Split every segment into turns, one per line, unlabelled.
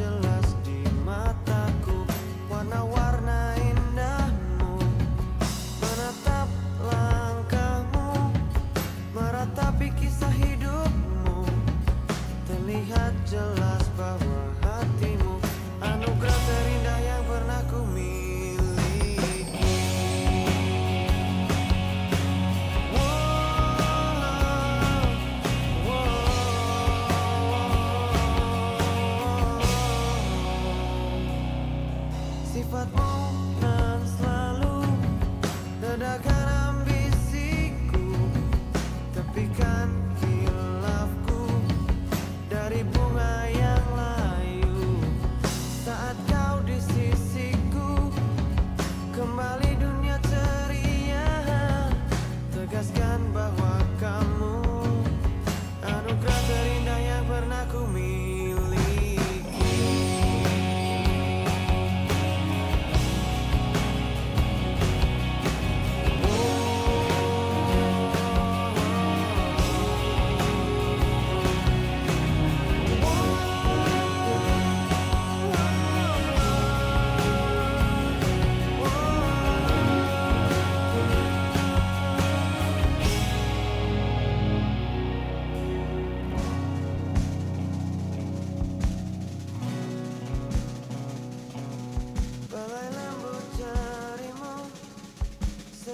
angel sifatmu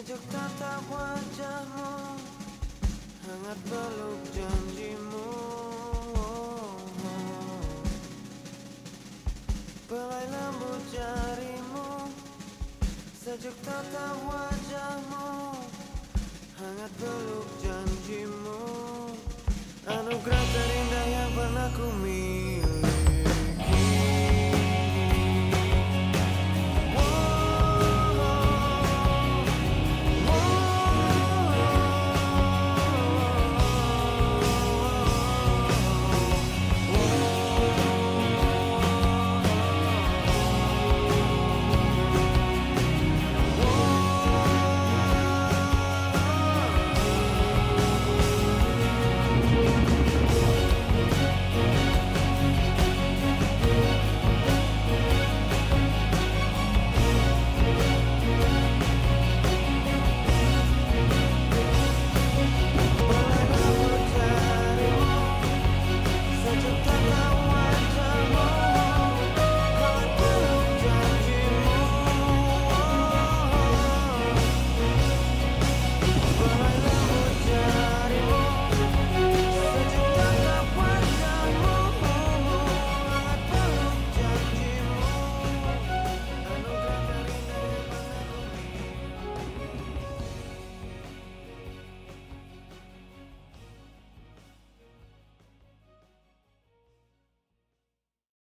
Sejuk tatap wajahmu. Hangat peluk janjimu. Pelai lembut jarimu. Sejuk tatap wajahmu.